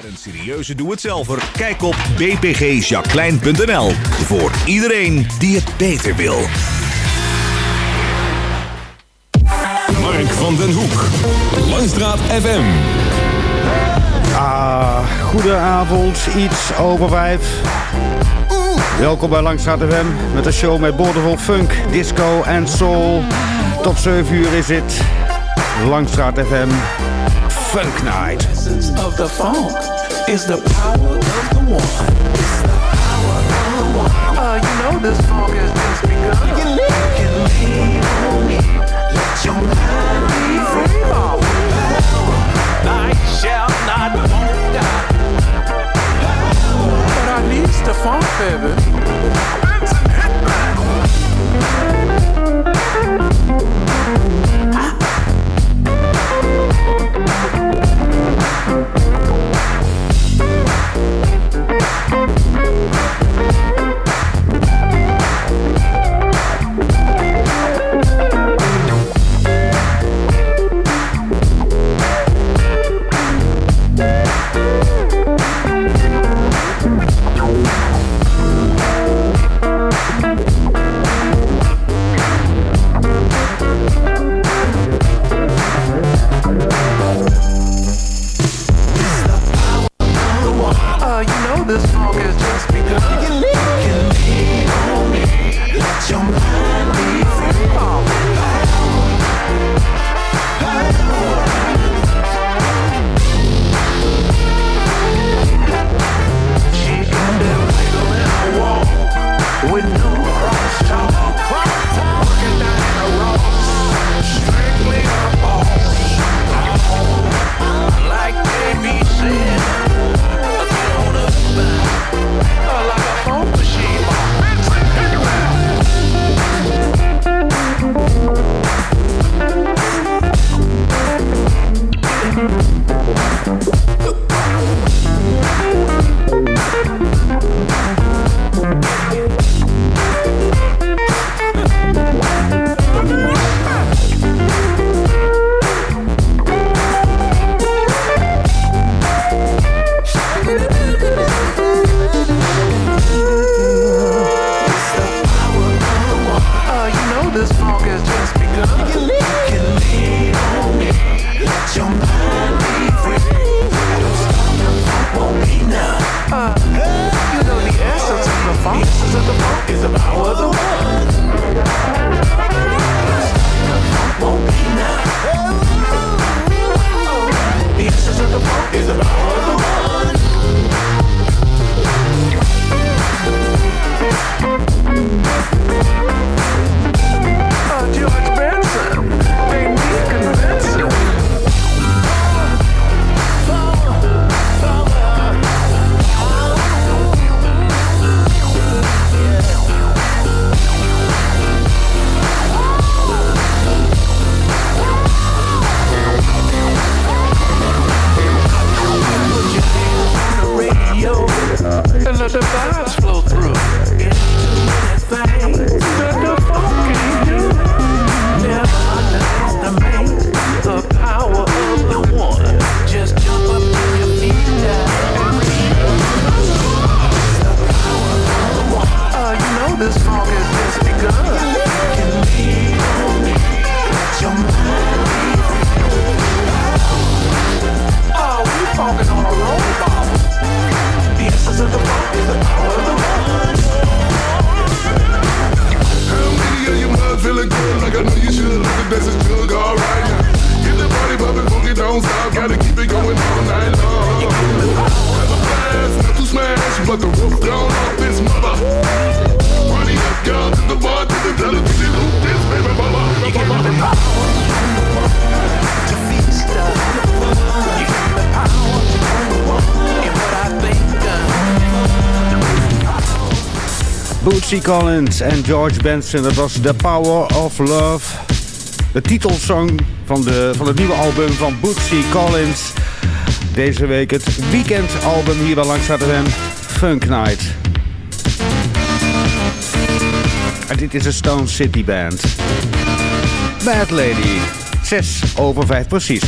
Voor een serieuze doe-het-zelver, kijk op bpgjaclein.nl. Voor iedereen die het beter wil. Mark van den Hoek. Langstraat FM. Ah, goedenavond, iets over vijf. Welkom bij Langstraat FM met een show met boordevol funk, disco en soul. Tot 7 uur is het Langstraat FM Funk Night. of the funk is the power of the one. Uh, you know this funk has just begun. You can lean, you can lean on it. Let your mind be free. Oh. I shall not. But I needs the funk, baby. Hit Collins en George Benson, dat was The Power of Love. De titelsong van, de, van het nieuwe album van Bootsy Collins. Deze week het weekendalbum hier bij Langs hem Funk Night. En dit is een Stone City Band. Bad Lady. 6 over 5 precies.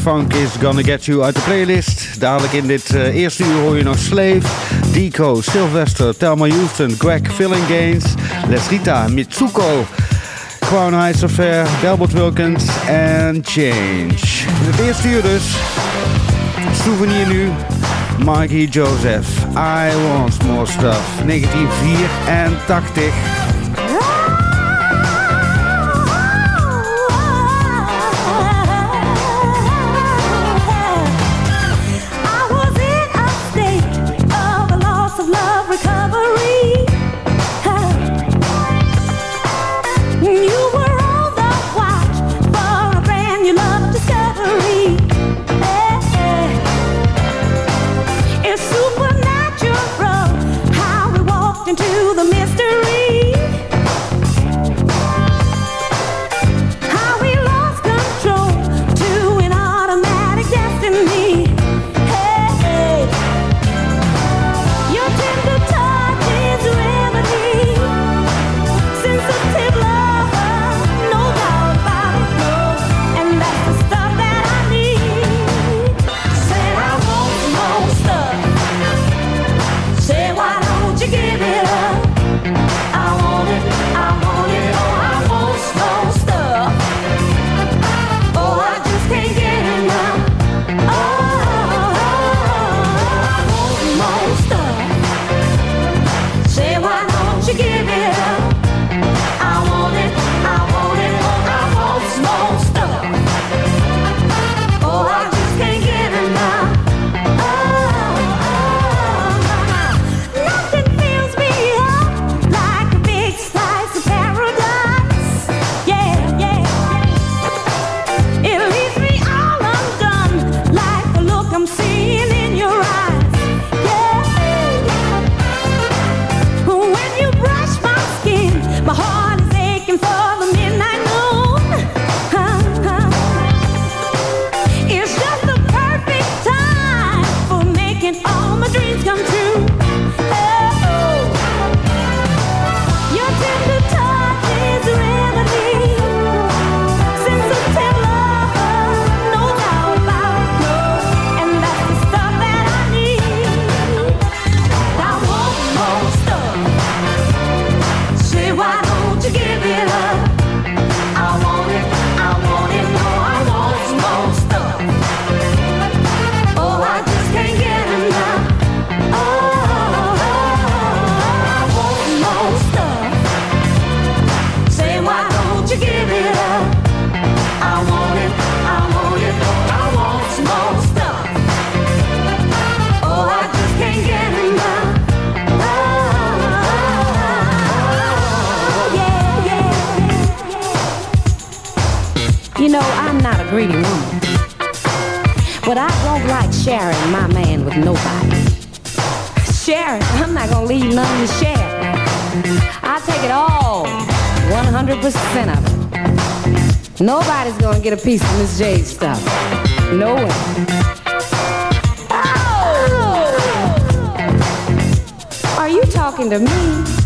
Funk is Gonna Get You uit de playlist. Dadelijk in dit eh, eerste uur hoor je nog Slave, Deco, Sylvester, Thelma Houston, Greg, Filling Gaines, Les Rita, Mitsuko, Crown Heights Affair, Belbot Wilkins en Change. In het eerste uur dus, souvenir nu, Mikey Joseph, I Want More Stuff, 1984. get a piece of Miss Jade stuff. No way. Oh! Are you talking to me?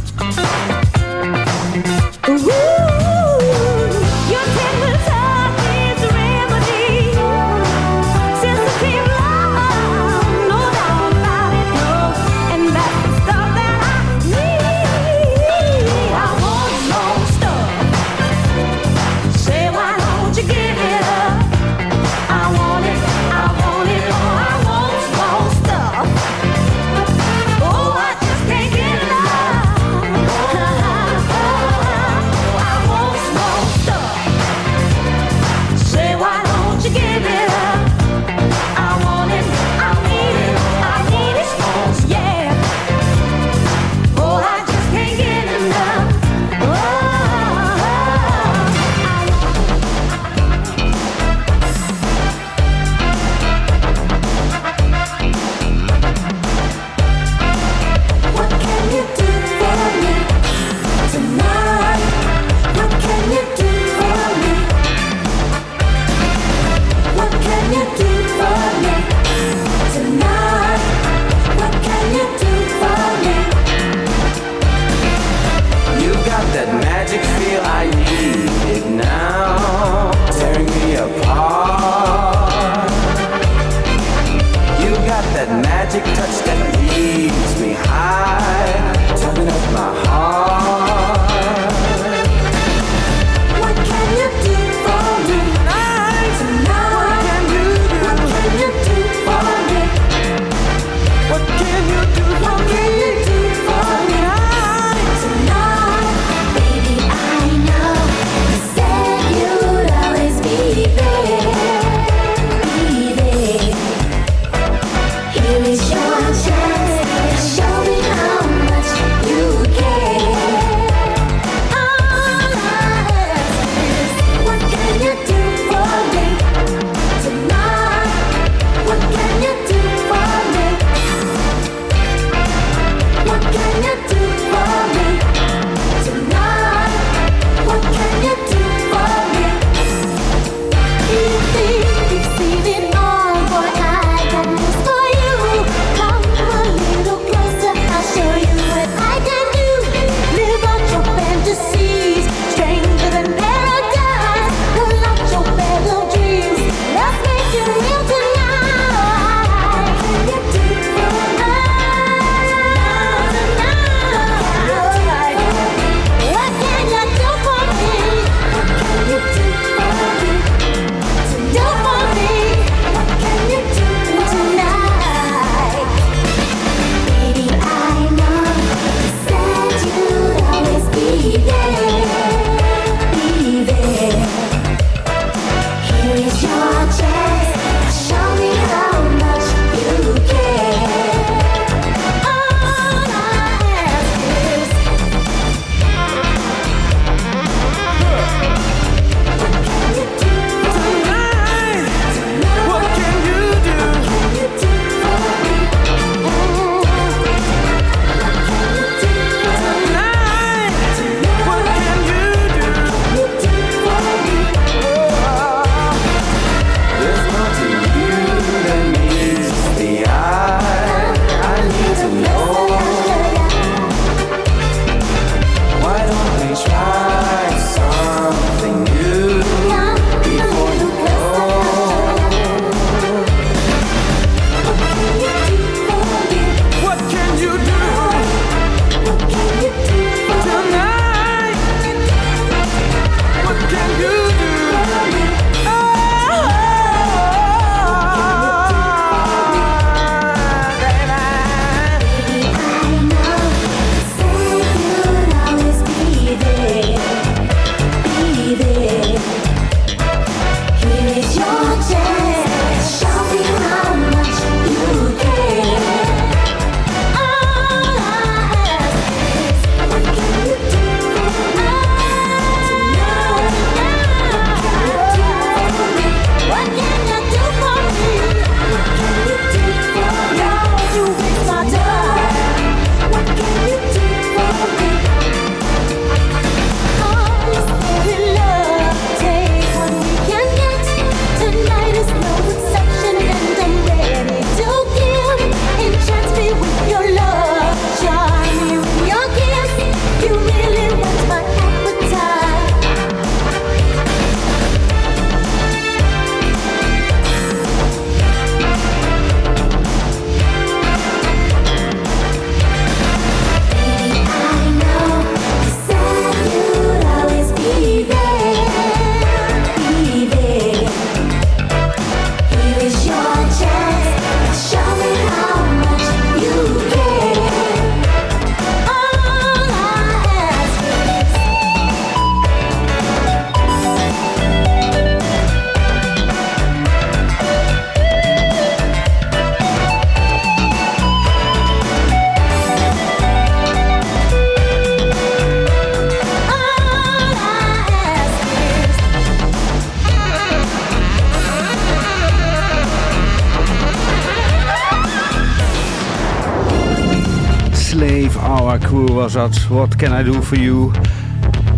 Was dat. What can I do for you?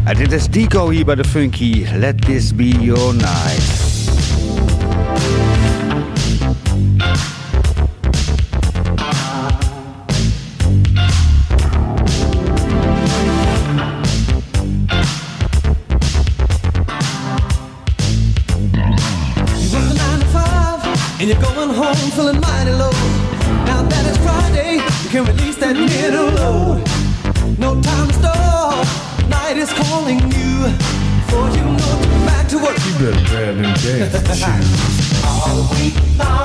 En dit is Dico hier bij de Funky. Let this be your night. You're going home feeling mighty low. Now that it's Friday, you can release that middle. dance. All week.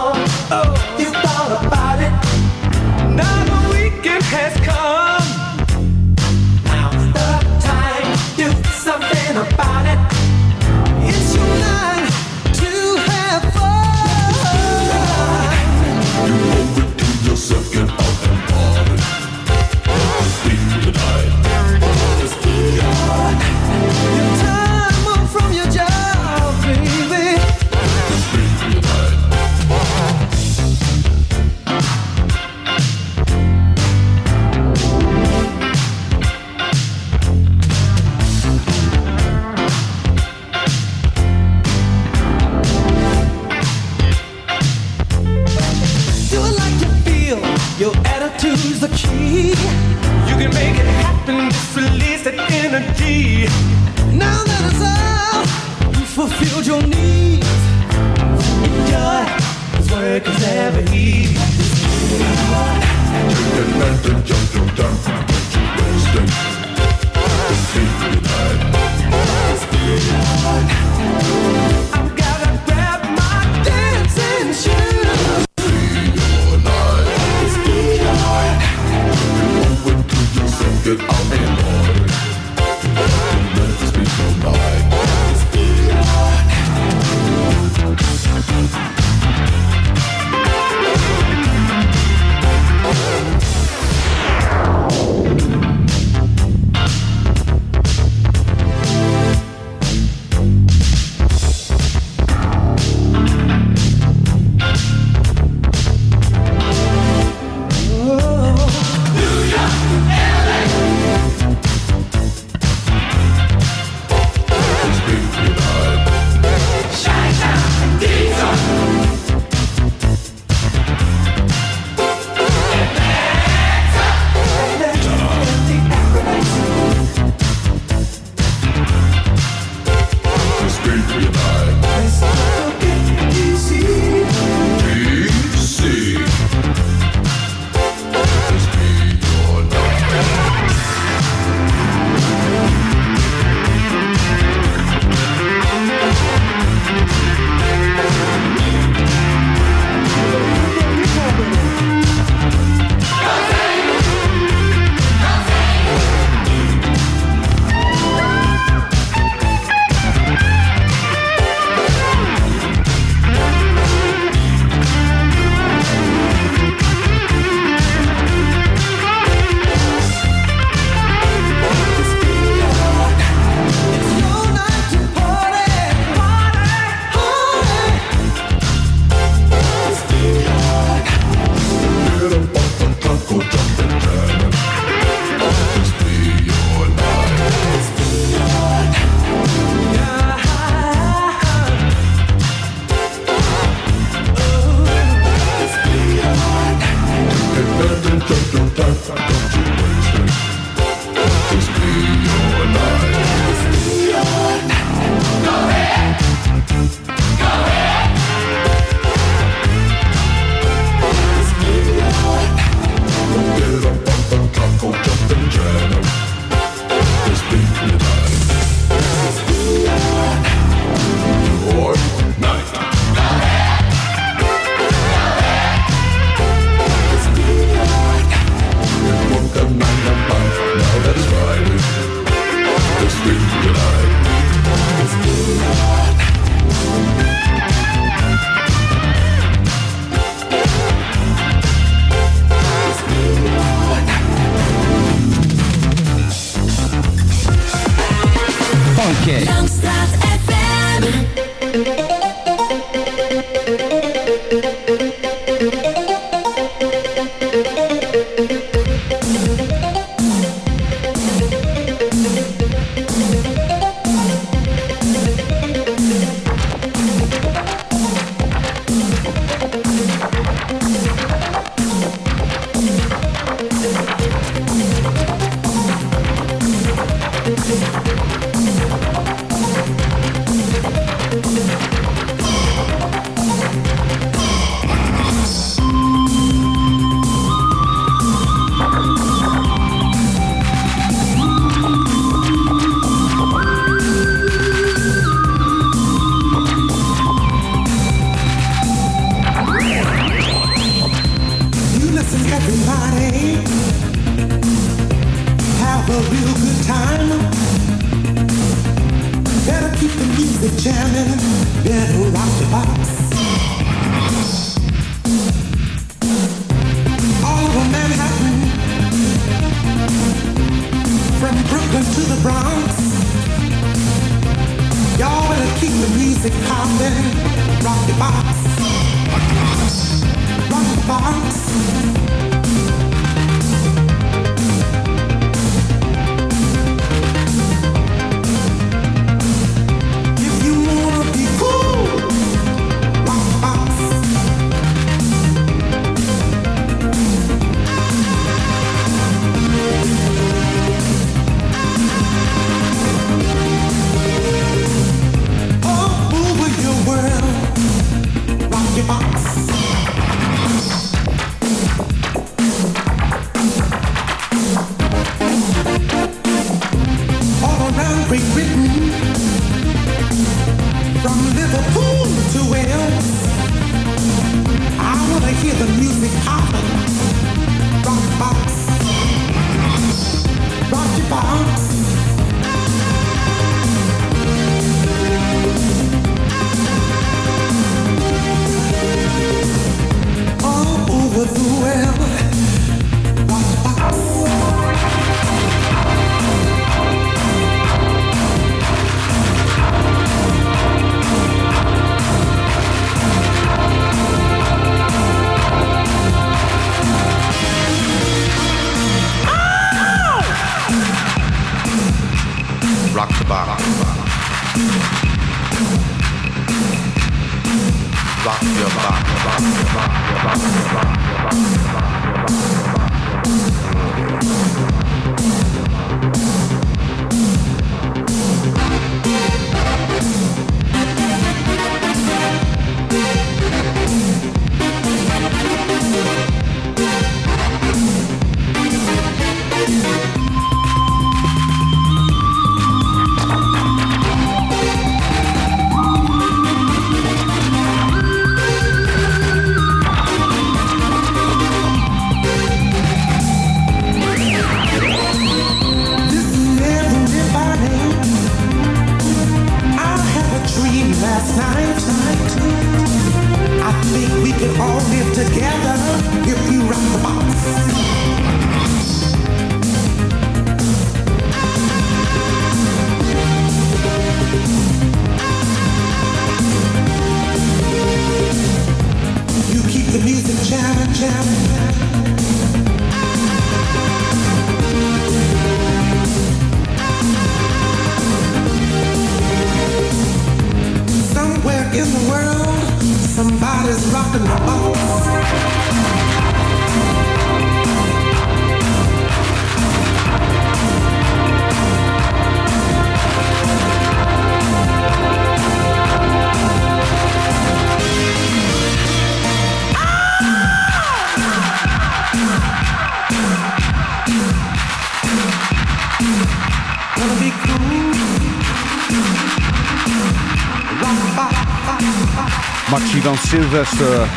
Sylvester.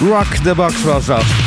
Rock the Box was dat.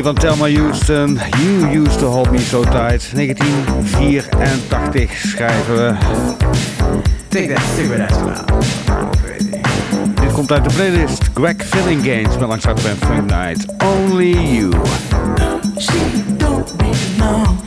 Van Thelma Houston. You used to hold me so tight. 1984 schrijven we. Take that cigarette out. Dit komt uit de playlist Greg Filling Games met langzaam Funk Night. Only You. She don't belong.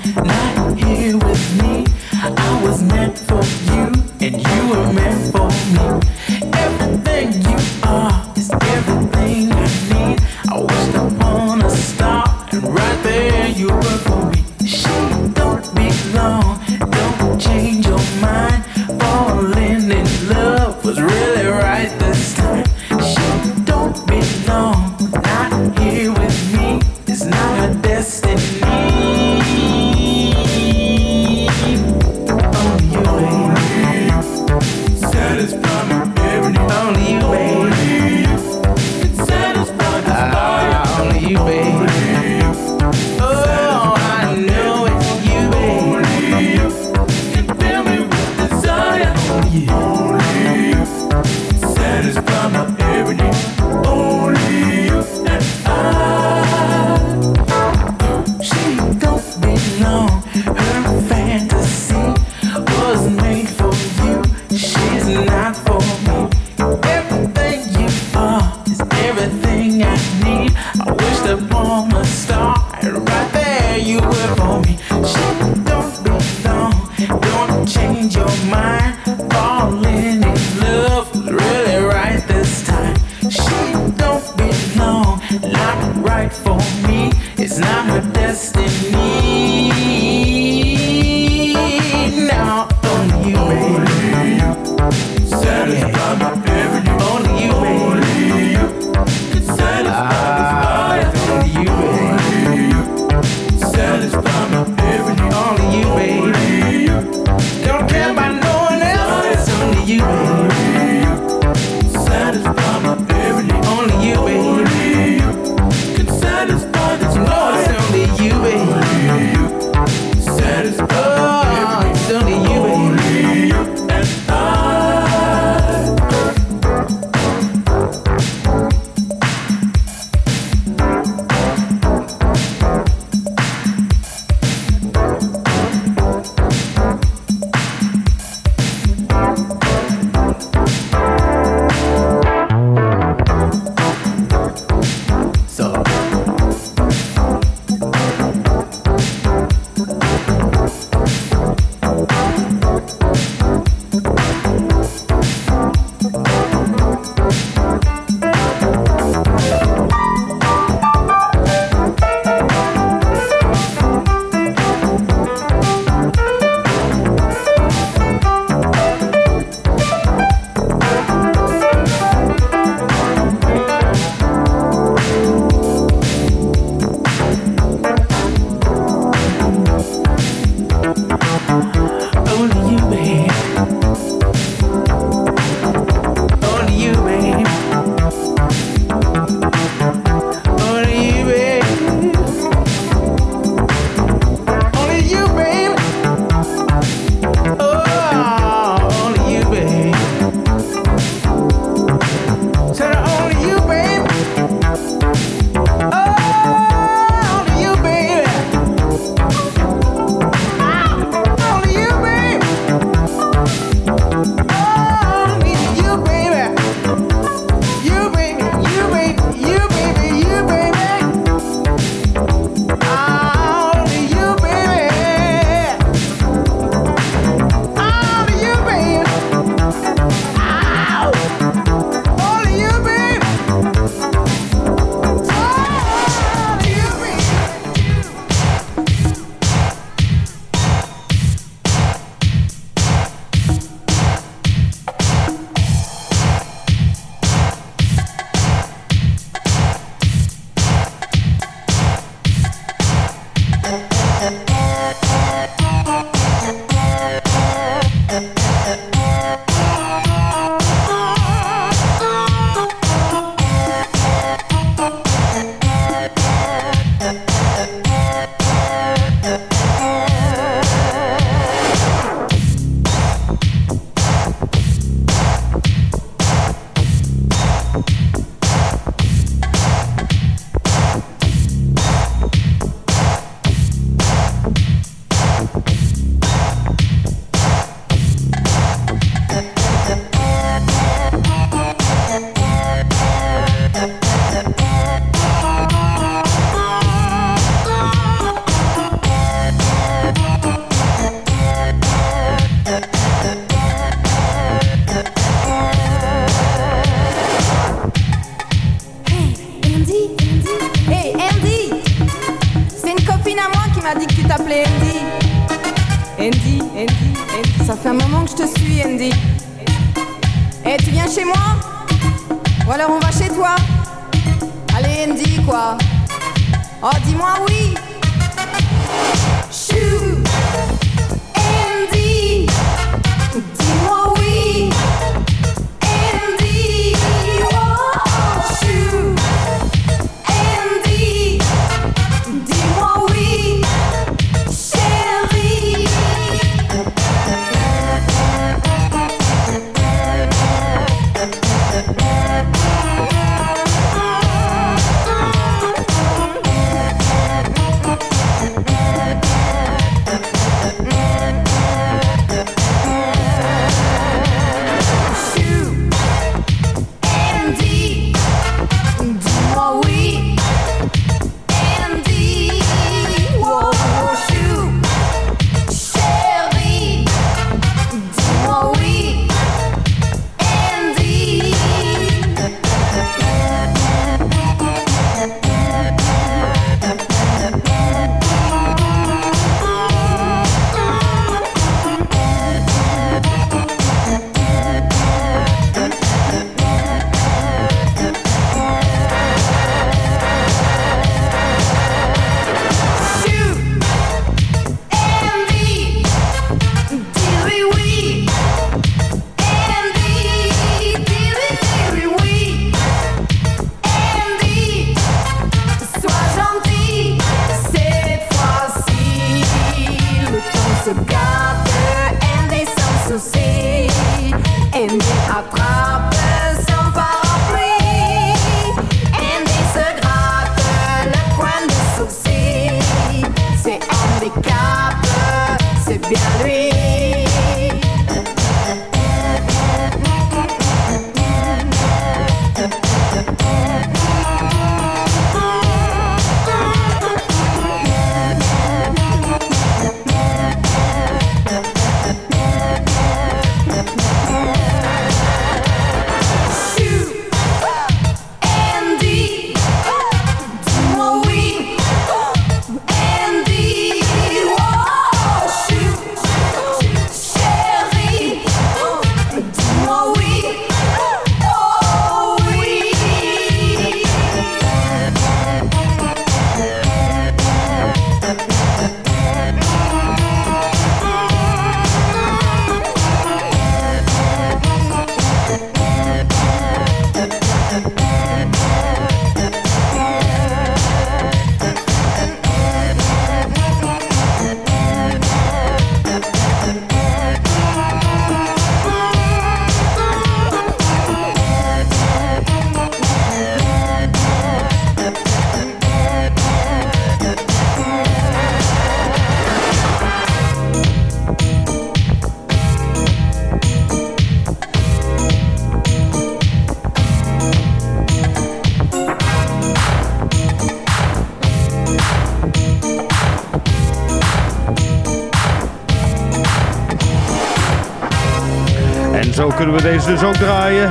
Dus, dus ook draaien.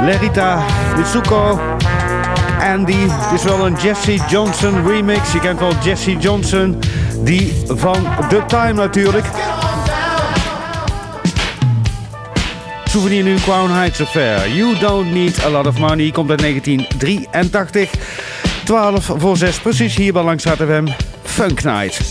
Lerita Mitsuko. Andy. Het is wel een Jesse Johnson remix. Je kent wel Jesse Johnson. Die van The Time natuurlijk. Souvenir nu Crown Heights Affair. You don't need a lot of money. Komt uit 1983. 12 voor 6 precies hier bij Langstraat FM. Funk Night.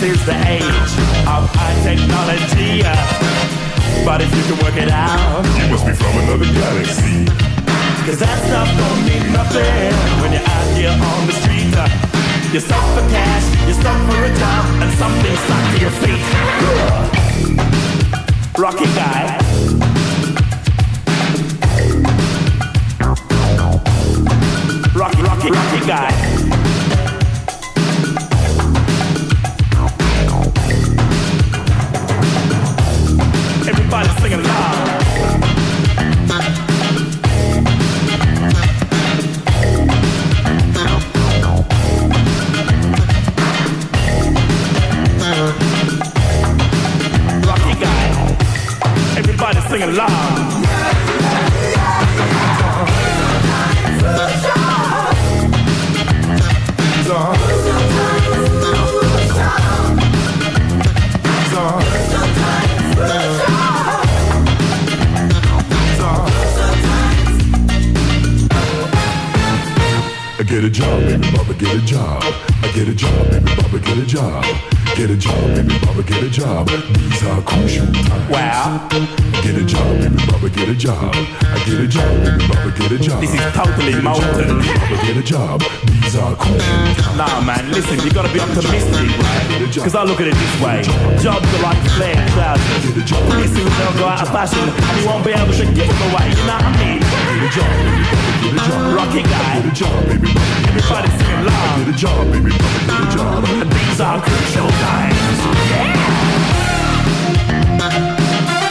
This is the age of high technology. But if you can work it out, you must be from another galaxy. Cause that stuff don't mean nothing when you're out here on the street. You're stuck for cash, you're stuck for a job, and something stuck to your feet. Rocky guy. Rocky, rocky, rocky guy. Sing along. I get a job, baby Baba, get a job. I get a job, baby Baba, get a job. Get a job, baby Baba, get a job. These are crucial times. Wow. Get a job, baby Baba, get a job. I get a job, baby Baba, get a job. This is totally Get a job, molten. baby Baba, get a job. These are times. Nah, man, listen, you gotta be optimistic, right? Cause I look at it this way. Jobs are like flare trousers. Pretty soon they'll go out of fashion and you won't be able to give them away, you know what I mean? Rocky guy. Everybody sing along. Get a job, baby get a job. And these are crucial times. Yeah!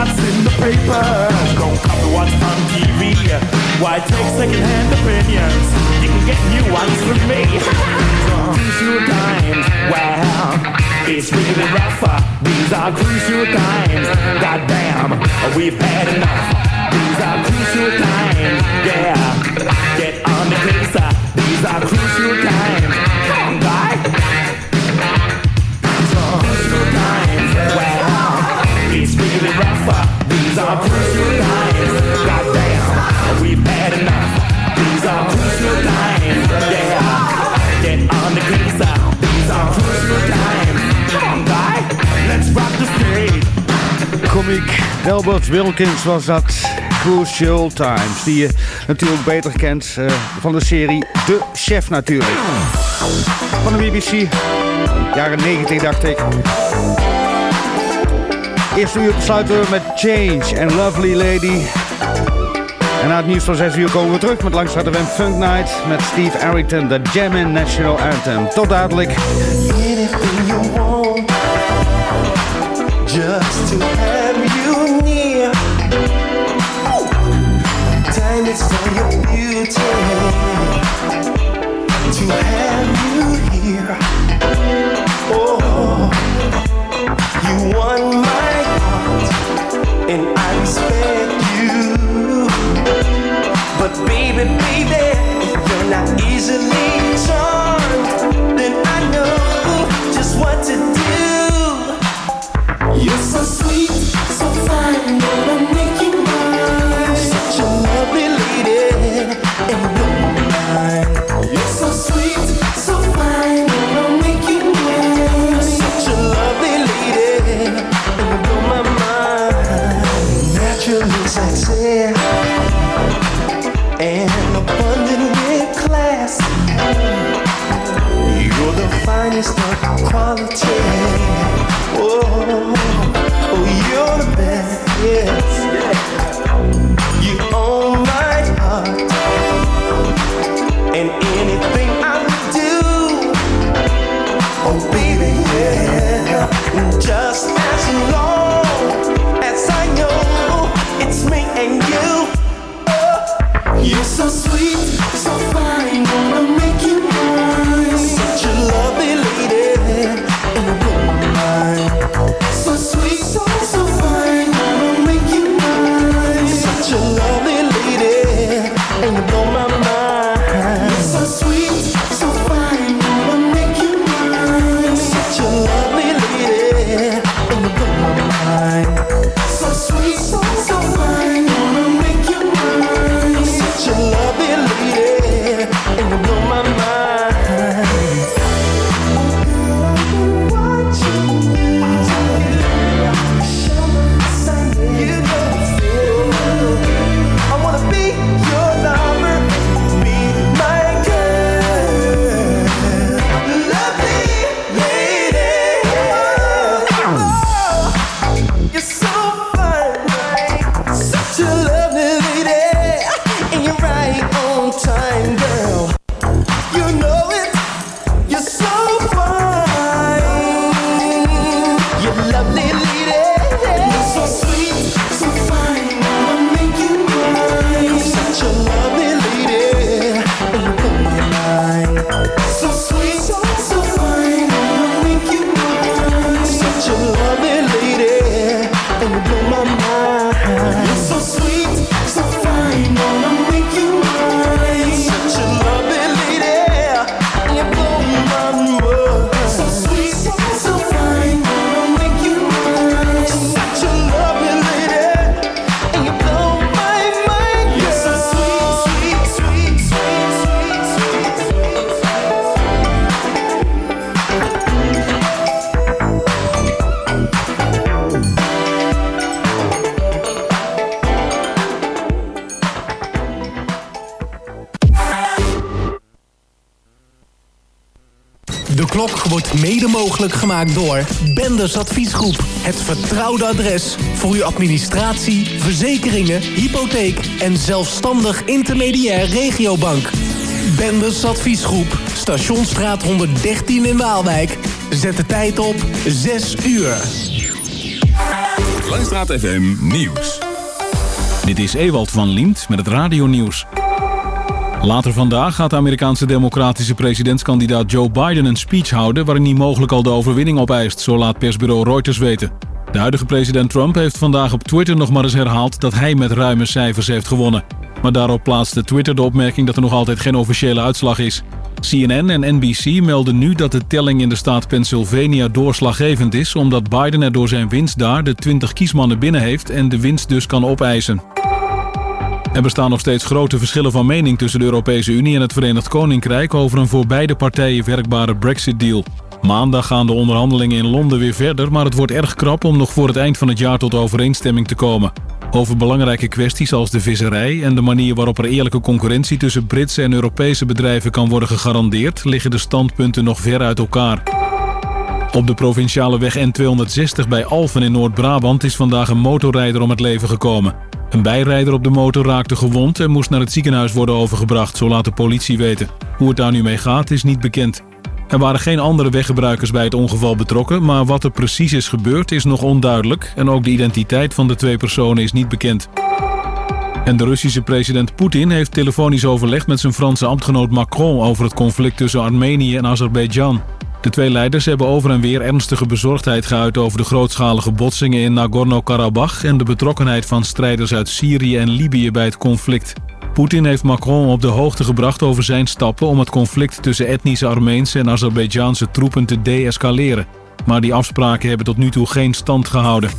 What's in the papers. Don't copy what's on TV. Why take second-hand opinions? You can get new ones from me. crucial times. Well, it's really rough. These are crucial times. Goddamn, we've had enough. These are crucial times. Yeah, get on the case. These are crucial times. Albert Wilkins was dat. Crucial Times. Die je natuurlijk beter kent eh, van de serie De Chef natuurlijk. Van de BBC. Jaren 90 dacht ik. Eerste uur sluiten we met Change and Lovely Lady. En na het nieuws van 6 uur komen we terug met Langstraat FM Funk Night met Steve Arrington, de Jammin' National Anthem. Tot dadelijk. Just to You're not easily charmed. Then I know just what to do. You're so sweet, so fine, gemaakt door Benders Adviesgroep. Het vertrouwde adres voor uw administratie, verzekeringen, hypotheek en zelfstandig intermediair regiobank. Benders Adviesgroep, Stationsstraat 113 in Waalwijk. Zet de tijd op 6 uur. Langstraat FM Nieuws. Dit is Ewald van Liemt met het radionieuws. Later vandaag gaat de Amerikaanse democratische presidentskandidaat Joe Biden een speech houden... waarin hij mogelijk al de overwinning opeist, zo laat persbureau Reuters weten. De huidige president Trump heeft vandaag op Twitter nog maar eens herhaald... dat hij met ruime cijfers heeft gewonnen. Maar daarop plaatste Twitter de opmerking dat er nog altijd geen officiële uitslag is. CNN en NBC melden nu dat de telling in de staat Pennsylvania doorslaggevend is... omdat Biden er door zijn winst daar de 20 kiesmannen binnen heeft... en de winst dus kan opeisen. Er bestaan nog steeds grote verschillen van mening tussen de Europese Unie en het Verenigd Koninkrijk over een voor beide partijen werkbare Brexit-deal. Maandag gaan de onderhandelingen in Londen weer verder, maar het wordt erg krap om nog voor het eind van het jaar tot overeenstemming te komen. Over belangrijke kwesties als de visserij en de manier waarop er eerlijke concurrentie tussen Britse en Europese bedrijven kan worden gegarandeerd, liggen de standpunten nog ver uit elkaar. Op de provinciale weg N260 bij Alphen in Noord-Brabant is vandaag een motorrijder om het leven gekomen. Een bijrijder op de motor raakte gewond en moest naar het ziekenhuis worden overgebracht, zo laat de politie weten. Hoe het daar nu mee gaat is niet bekend. Er waren geen andere weggebruikers bij het ongeval betrokken, maar wat er precies is gebeurd is nog onduidelijk en ook de identiteit van de twee personen is niet bekend. En de Russische president Poetin heeft telefonisch overlegd met zijn Franse ambtgenoot Macron over het conflict tussen Armenië en Azerbeidzjan. De twee leiders hebben over en weer ernstige bezorgdheid geuit over de grootschalige botsingen in Nagorno-Karabakh en de betrokkenheid van strijders uit Syrië en Libië bij het conflict. Poetin heeft Macron op de hoogte gebracht over zijn stappen om het conflict tussen etnische Armeense en Azerbeidzjaanse troepen te deescaleren. Maar die afspraken hebben tot nu toe geen stand gehouden.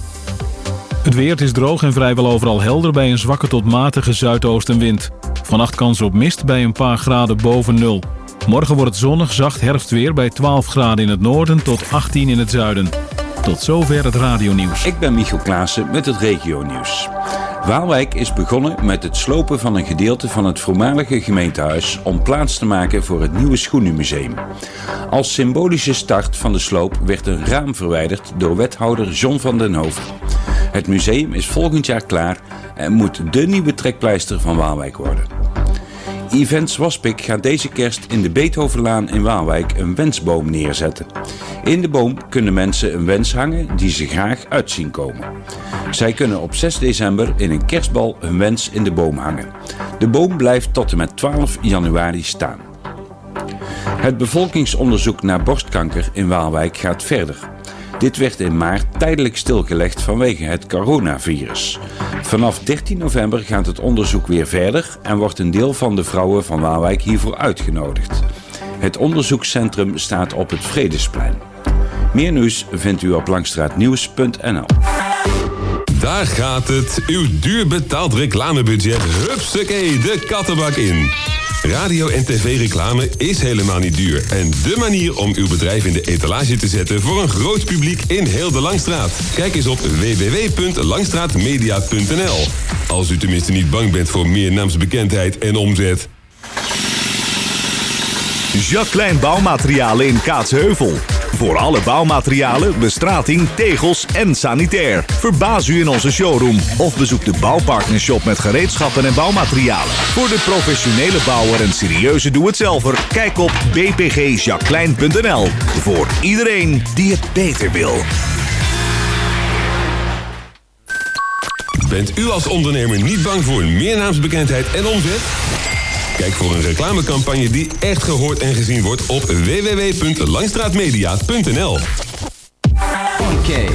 Het weer is droog en vrijwel overal helder bij een zwakke tot matige zuidoostenwind. Vannacht kans op mist bij een paar graden boven nul. Morgen wordt het zonnig, zacht herfstweer bij 12 graden in het noorden tot 18 in het zuiden. Tot zover het radionieuws. Ik ben Michiel Klaassen met het regionieuws. Waalwijk is begonnen met het slopen van een gedeelte van het voormalige gemeentehuis om plaats te maken voor het nieuwe Schoenenmuseum. Als symbolische start van de sloop werd een raam verwijderd door wethouder John van den Hoven. Het museum is volgend jaar klaar en moet de nieuwe trekpleister van Waalwijk worden. Events Waspik gaat deze kerst in de Beethovenlaan in Waalwijk een wensboom neerzetten. In de boom kunnen mensen een wens hangen die ze graag uit zien komen. Zij kunnen op 6 december in een kerstbal hun wens in de boom hangen. De boom blijft tot en met 12 januari staan. Het bevolkingsonderzoek naar borstkanker in Waalwijk gaat verder. Dit werd in maart tijdelijk stilgelegd vanwege het coronavirus. Vanaf 13 november gaat het onderzoek weer verder en wordt een deel van de vrouwen van Waalwijk hiervoor uitgenodigd. Het onderzoekscentrum staat op het Vredesplein. Meer nieuws vindt u op langstraatnieuws.nl. Daar gaat het. Uw duur betaald reclamebudget. Hupsakee, de kattenbak in. Radio en tv-reclame is helemaal niet duur. En de manier om uw bedrijf in de etalage te zetten voor een groot publiek in heel de Langstraat. Kijk eens op www.langstraatmedia.nl. Als u tenminste niet bang bent voor meer naamsbekendheid en omzet. Jacques Klein Bouwmaterialen in Kaatsheuvel. Voor alle bouwmaterialen, bestrating, tegels en sanitair. Verbaas u in onze showroom of bezoek de Bouwpartnershop met gereedschappen en bouwmaterialen. Voor de professionele bouwer en serieuze doe-het-zelver, kijk op bpgjacqueline.nl. Voor iedereen die het beter wil. Bent u als ondernemer niet bang voor meer naamsbekendheid en omzet? Kijk voor een reclamecampagne die echt gehoord en gezien wordt op www.langstraatmedia.nl. Oké.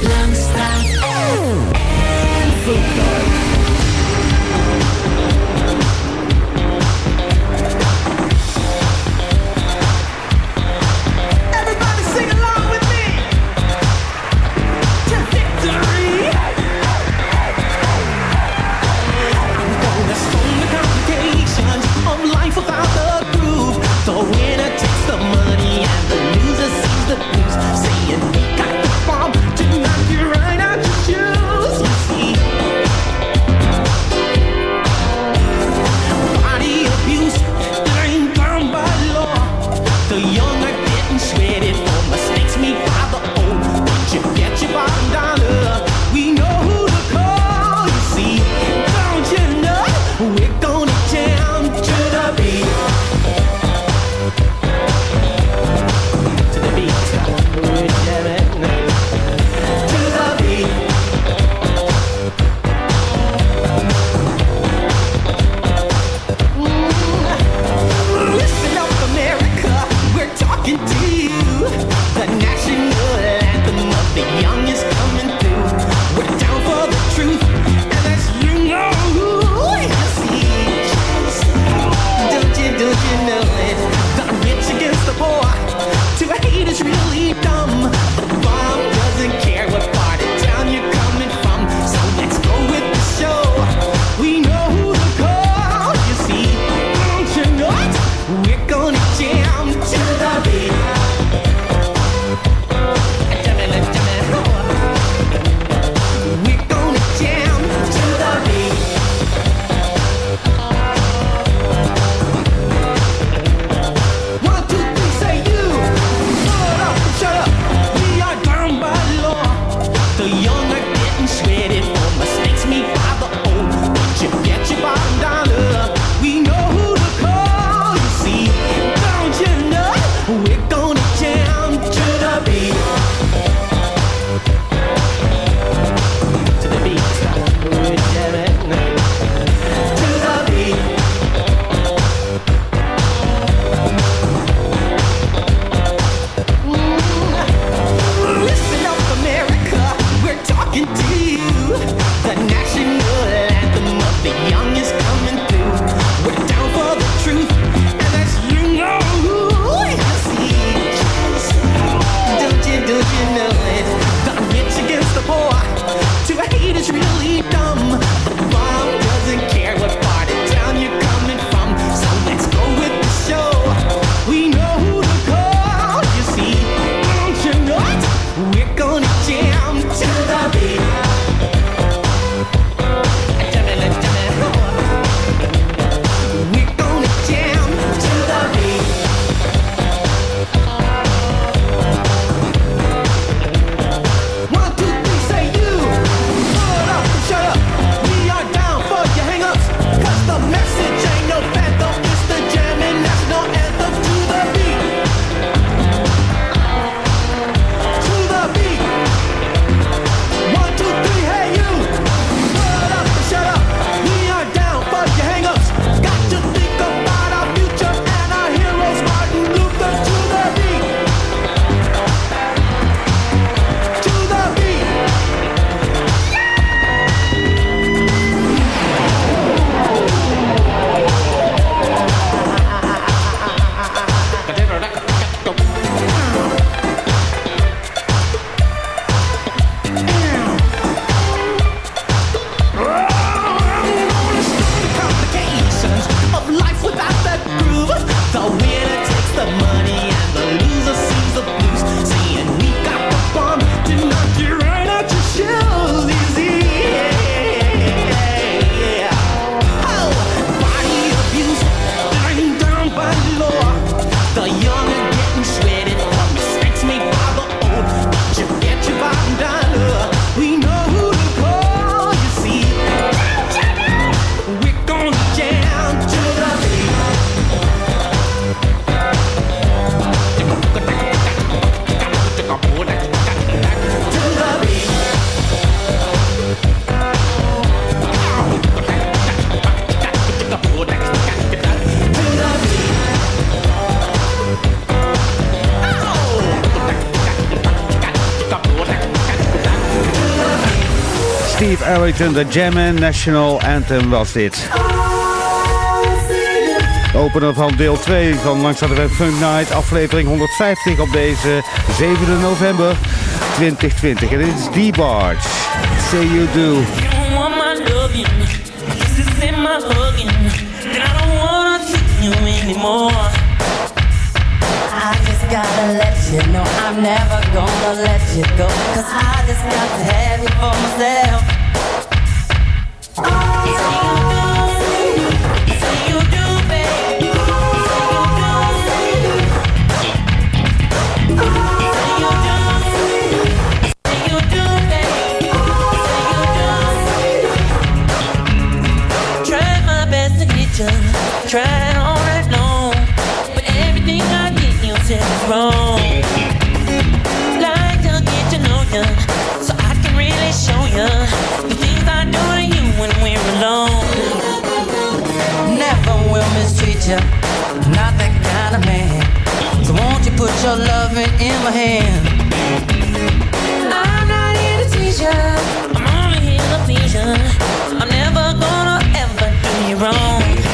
Ellington, de Jammin' National Anthem was dit. Opener van deel 2 van Langs de Web Funk Night, aflevering 150 op deze 7 november 2020. En dit is D-Barge. Say You Do. don't want my loving. This is in my I don't see you anymore. I just gotta let you know I'm never gonna let you go. Cause I just got to have you for myself. Wrong. Like to get to know you, so I can really show you the things I do to you when we're alone. Never will mistreat you. Not that kind of man. So won't you put your loving in my hand? I'm not here to tease you. I'm only here to please you. I'm never gonna ever do you wrong.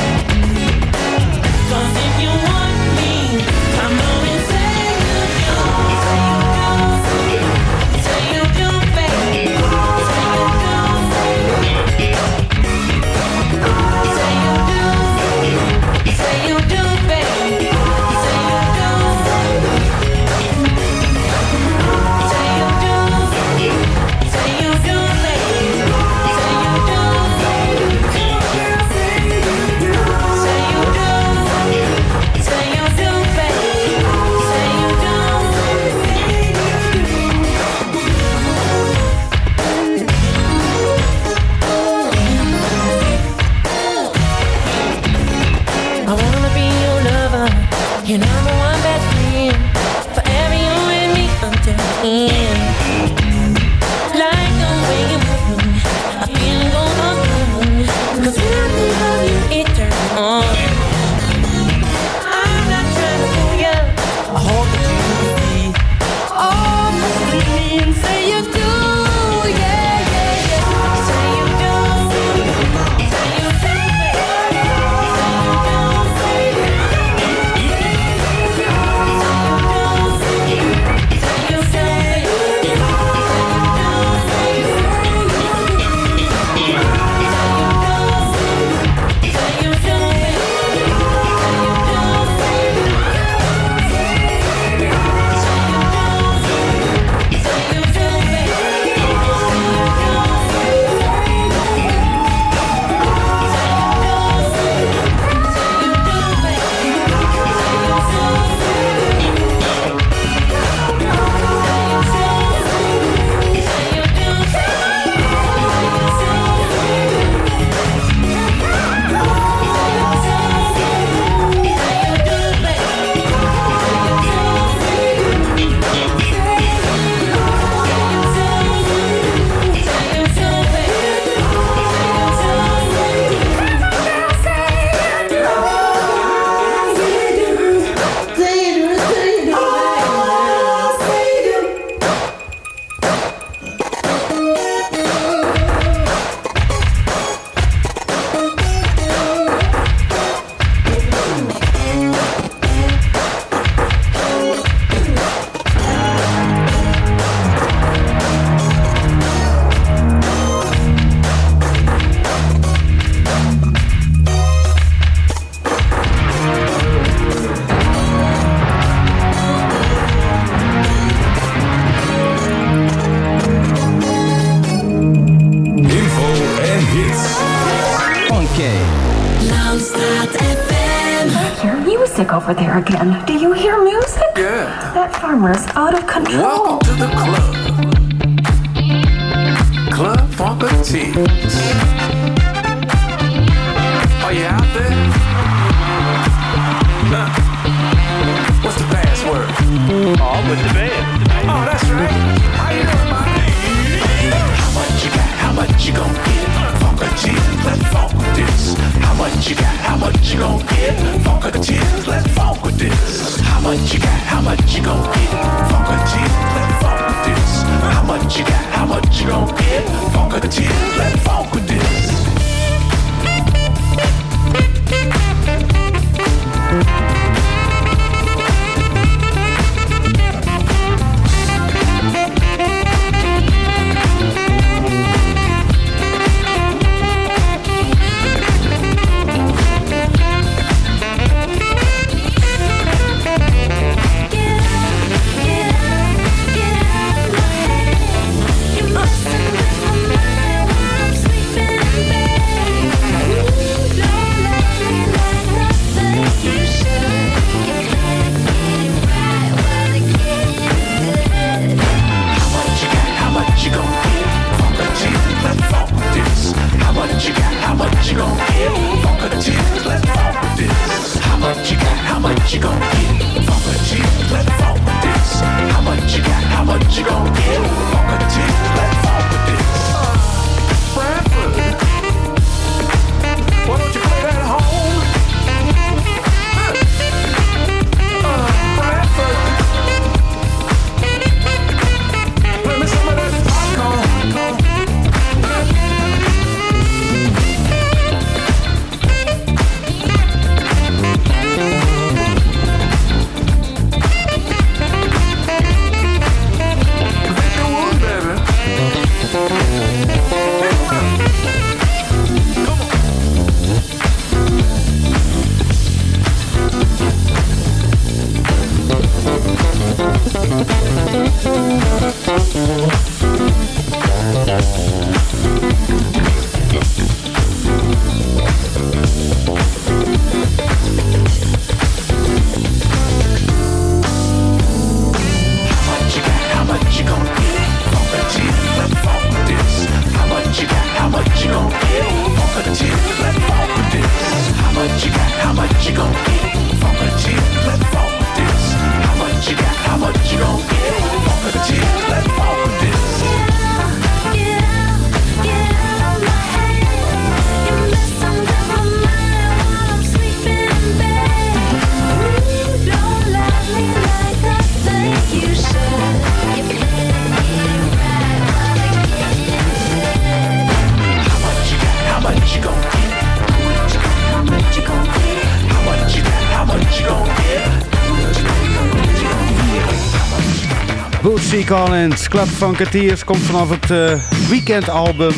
Bootsy Collins, Club Funketeers komt vanaf het eh, weekendalbum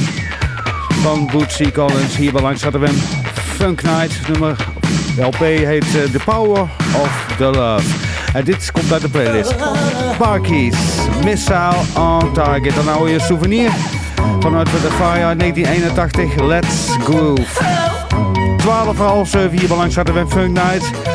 van Bootsy Collins hier bij we Funk Night. Nummer LP heet eh, The Power of the Love. En dit komt uit de playlist. Barkeys, Missile on Target. Dan hou je souvenir vanuit de Fire uit 1981. Let's Groove. 12 voor half 7 hier bij Funk Night.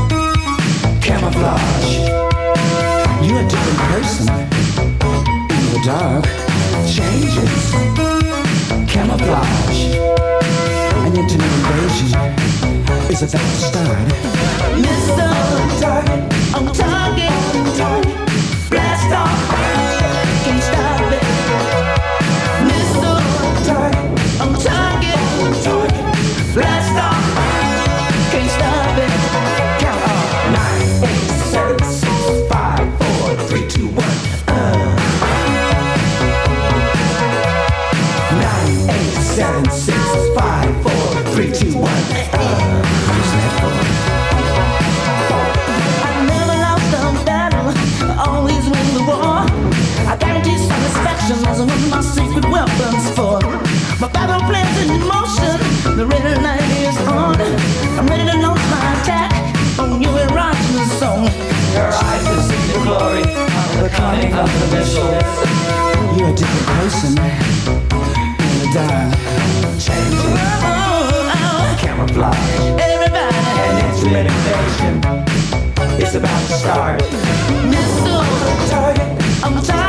Camouflage. You're a different person in the dark. Changes. Camouflage. An internet invasion is about to start. Mr. Target, I'm target. Blast off. Seven, six, five, four, three, two, one. Who's that for? I never lost a battle, always win the war. I guarantee satisfaction as with my secret weapons for. My battle plan's in motion, the red light is on. I'm ready to launch my attack on your erogenous zone. Your eyes can see the glory of the coming of the missiles. You're a different person in the dark. Changing. Camouflage. Everybody. And internet invasion. It's about to start. Missile. Target. I'm a target. Target.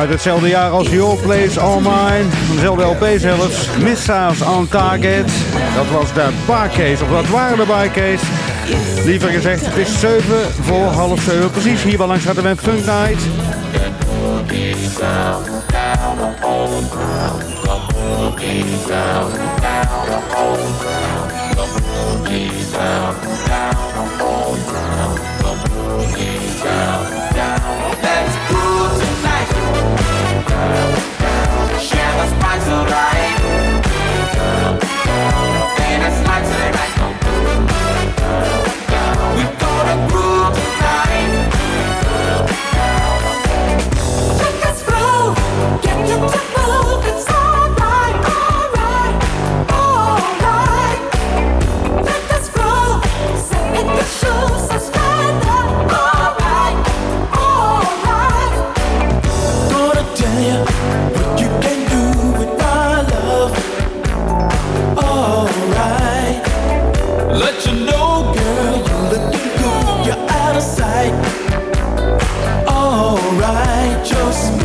uit hetzelfde jaar als Your Place All Mine. Dezelfde LP zelfs. Missa's on Target. Dat was de barcase, of dat waren de barcase. Liever gezegd, het is 7 voor half 7. Precies hier wel langs hadden we Funk Night. not tonight. And it's not tonight. just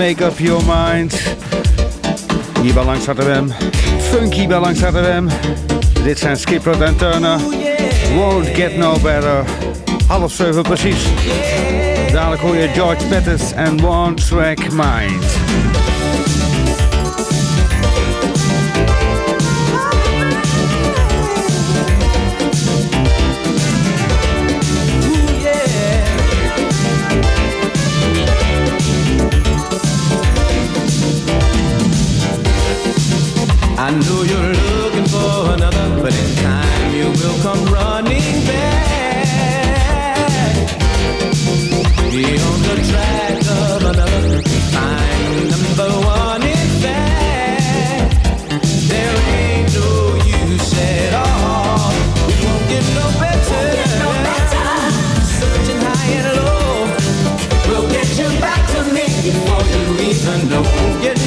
Make Up Your Mind. Hier bij Langs FM. Funky bij Langs FM. Dit zijn Skip Road en Turner. Won't Get No Better. Half zeven precies. Dadelijk hoor je George Pettis en One Track Mind. I know you're looking for another, but in time you will come running back. Be on the track of another, find number one in fact. There ain't no use at all. We won't get no better. Searching high and low, we'll get you back to me before you even know. Get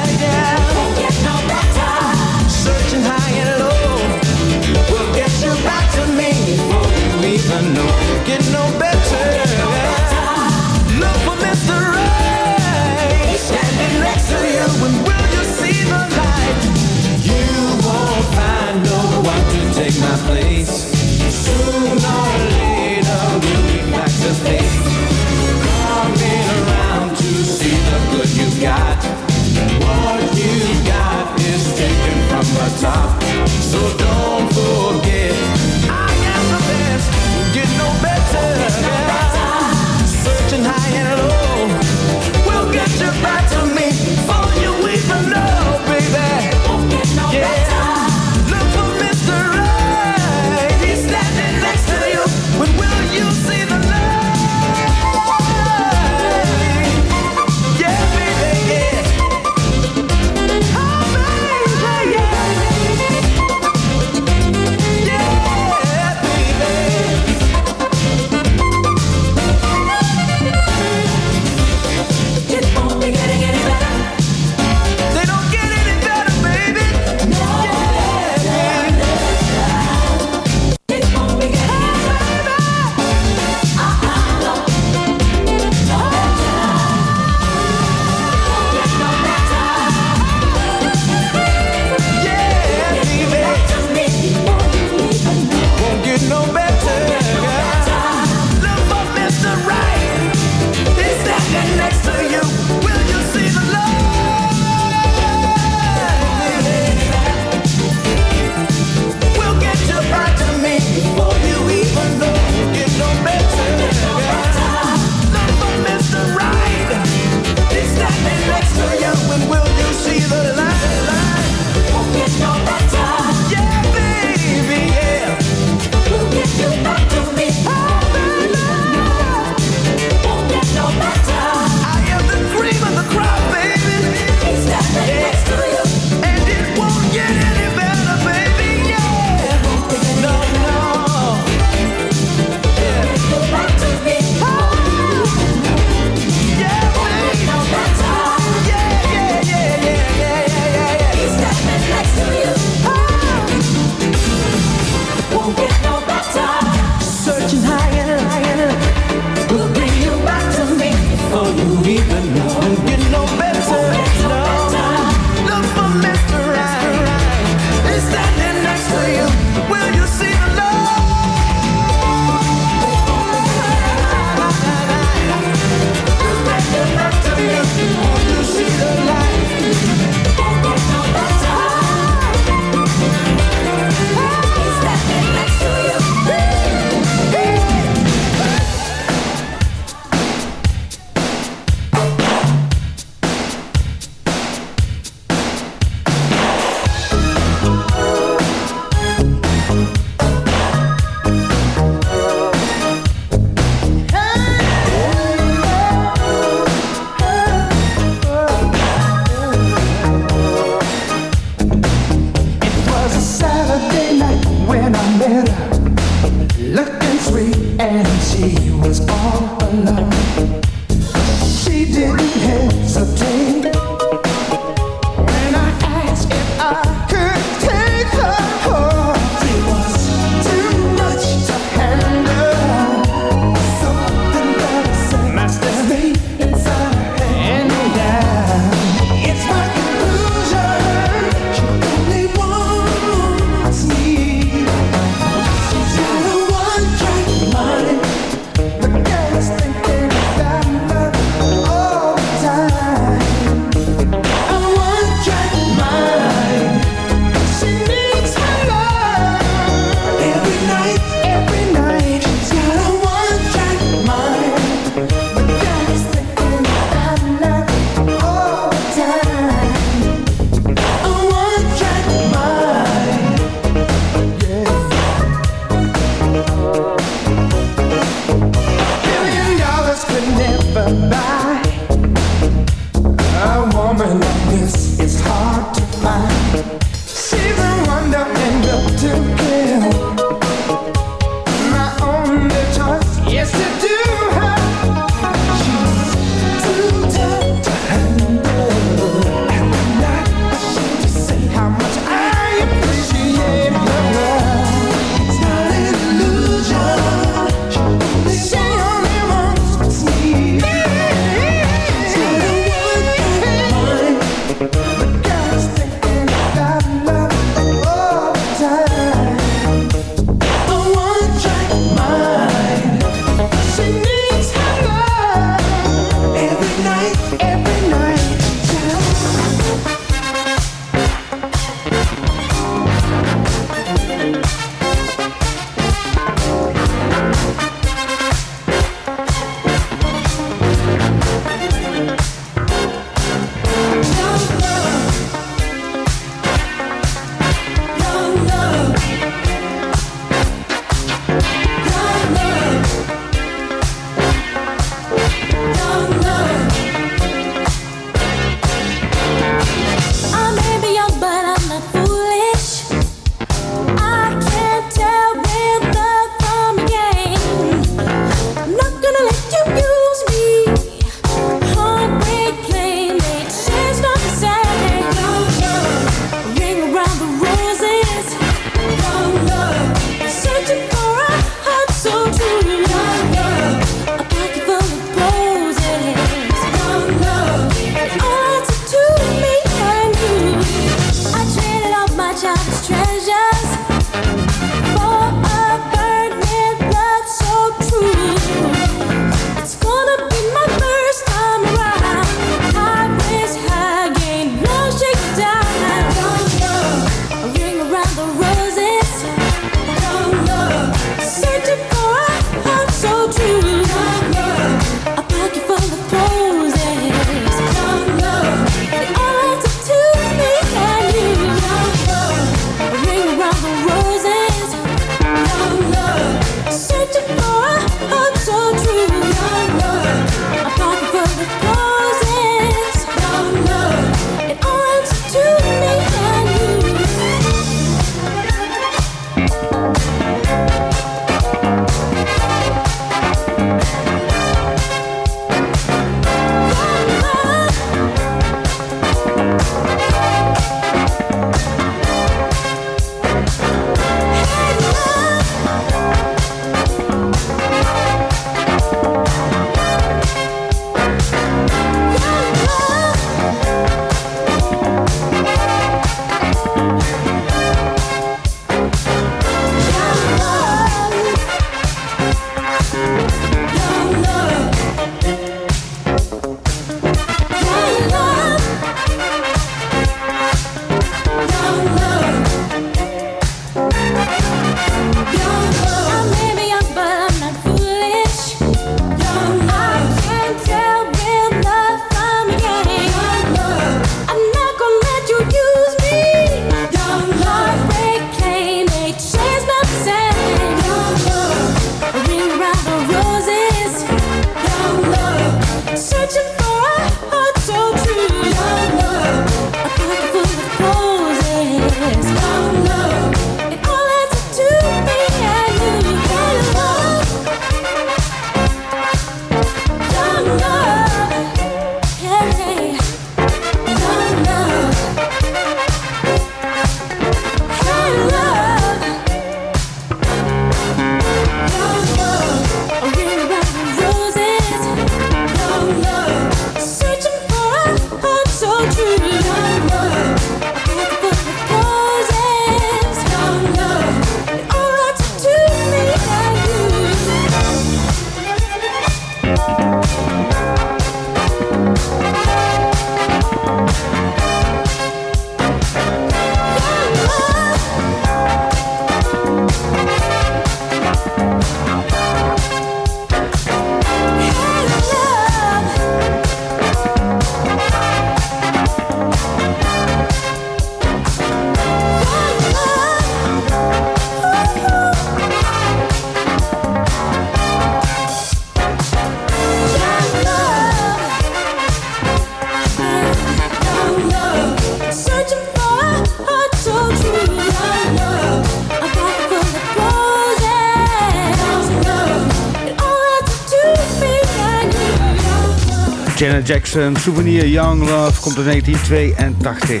Jackson, Souvenir Young Love komt in 1982.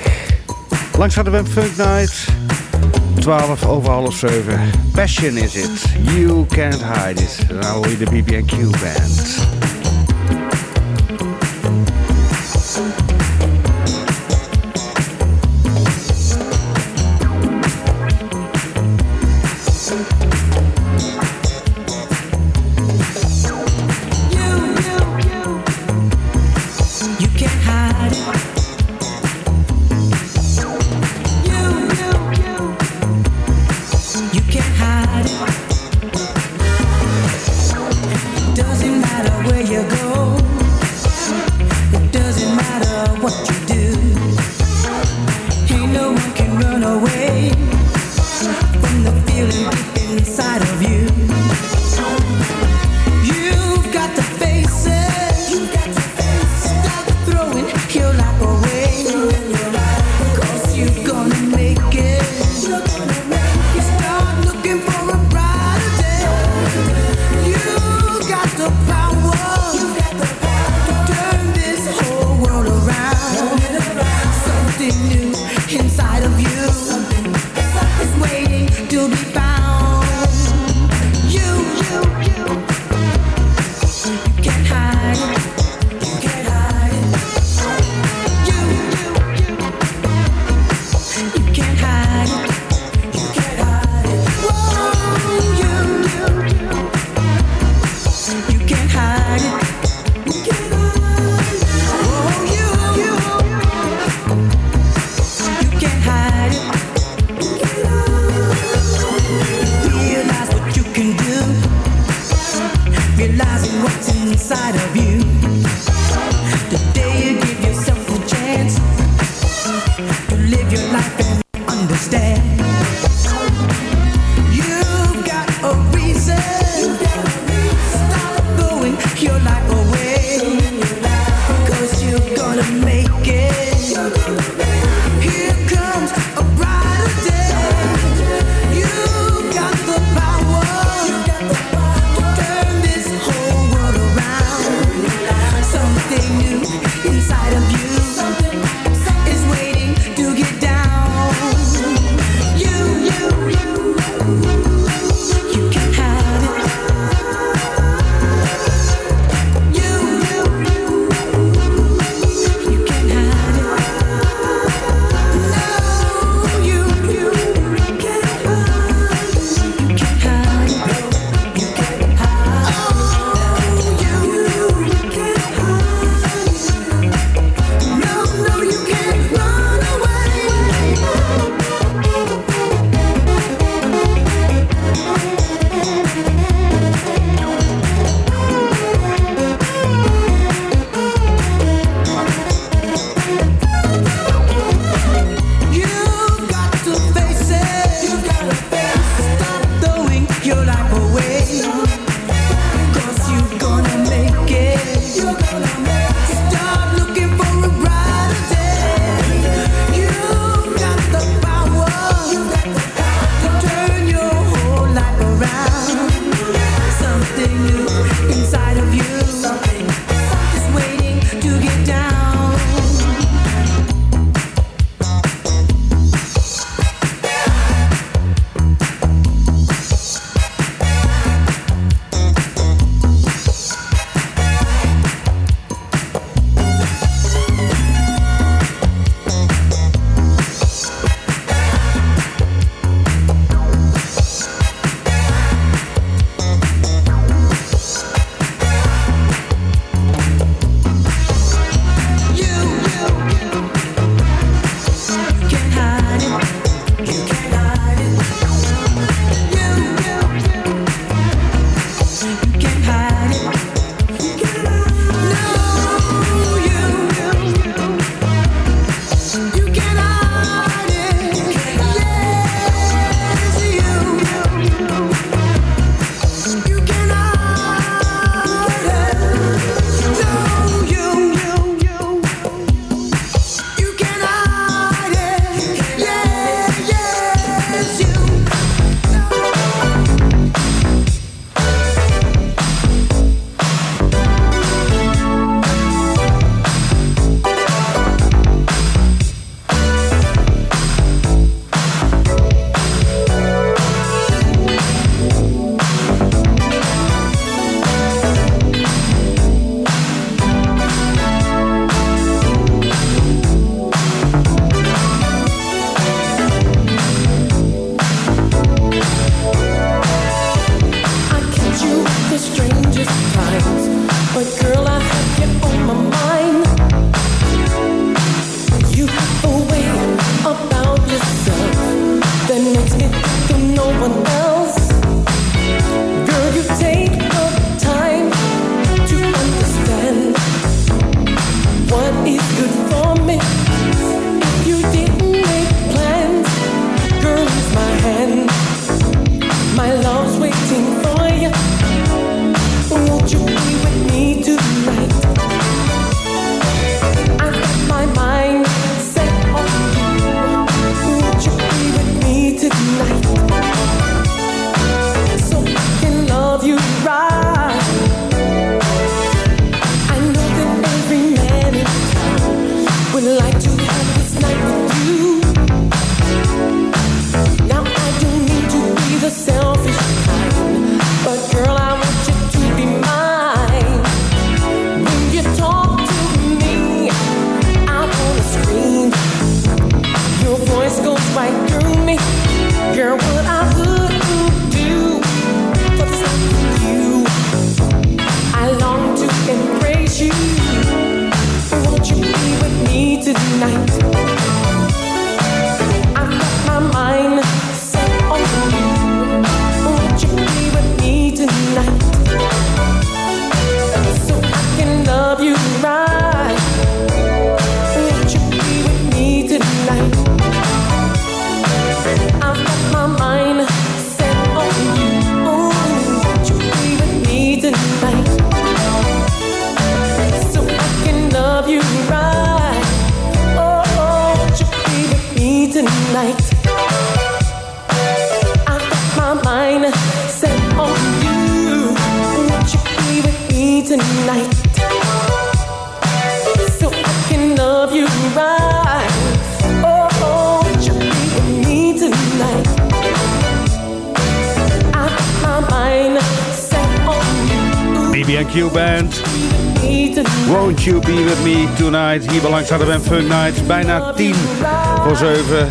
Langs gaat de Web Funk Night, 12 over half 7. Passion is it, you can't hide it. Now the de BBQ Band.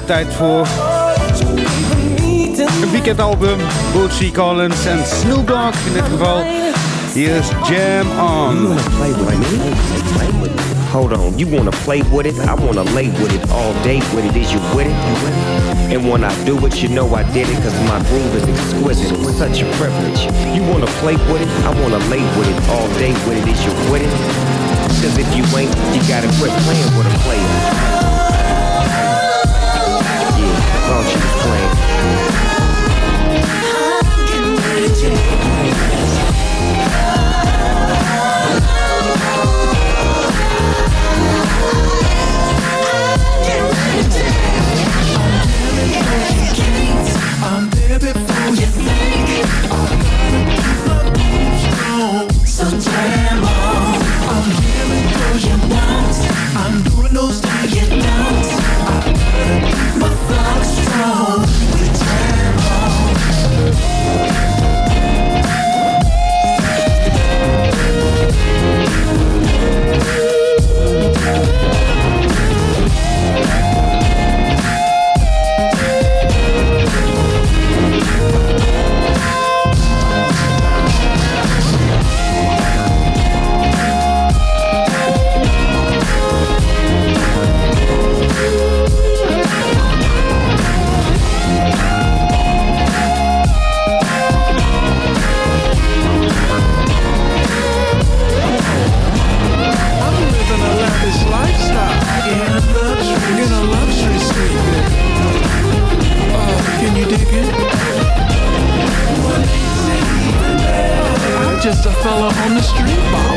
Tijd voor een weekendalbum. Bootsy Collins en Snoop Dogg in dit geval. Hier is Jam On. Hold on, you wanna play with it? I wanna lay with it all day with it. Is you with it? And when I do it, you know I did it, cause my groove is exquisite. It's such a privilege. You wanna play with it? I wanna lay with it all day with it. Is you with it? Cause if you ain't, you gotta quit playing with a player. Yeah, I thought you was just a fella on the street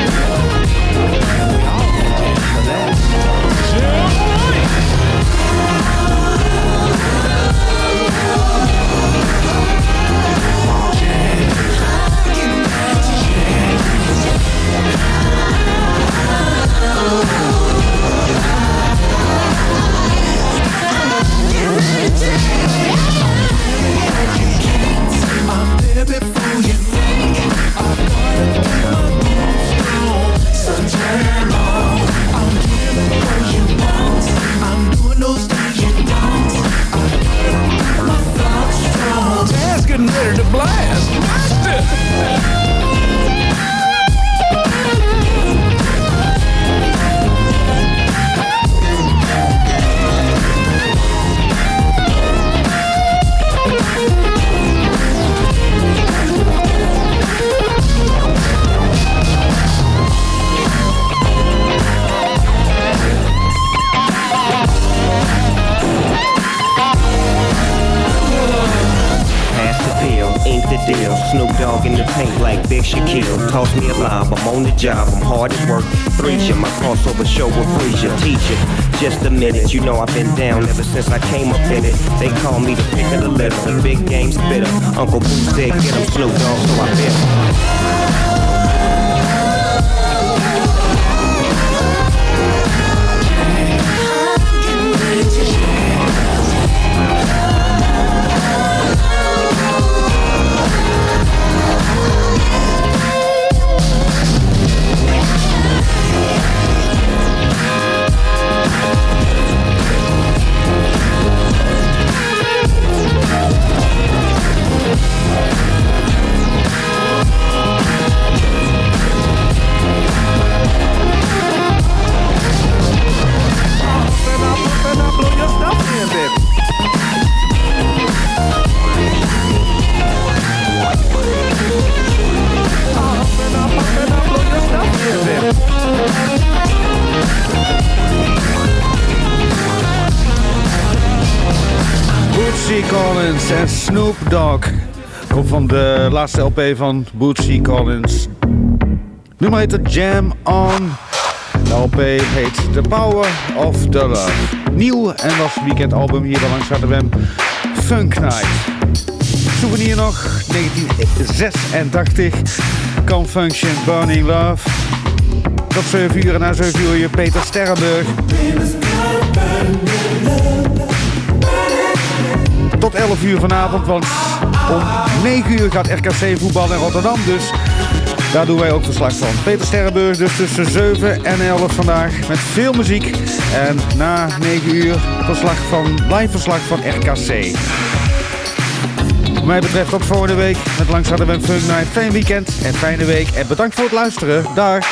Freesia, my crossover show with Freesia. Teacher, just a minute, you know I've been down ever since I came up in it. They call me the pick of the litter, the big game spitter. Uncle Boo said, get him Snoop Dogg, so I bit En Snoop Dogg. Komt van de laatste LP van Bootsy Collins. Nummer heet het Jam On. De LP heet The Power of the Love. Nieuw en was weekendalbum hier bij langs ZFM Funk Night. Souvenir nog, 1986. Can Function Burning Love. Tot 7 uur en na 7 uur je Peter Sterrenburg tot 11 uur vanavond. Want om 9 uur gaat RKC voetbal in Rotterdam. Dus daar doen wij ook verslag van. Peter Sterrenburg dus tussen 7 en 11 vandaag met veel muziek. En na 9 uur verslag van, live verslag van RKC. Wat mij betreft ook volgende week met Langs een Fun Night. Fijn weekend en fijne week. En bedankt voor het luisteren. Dag!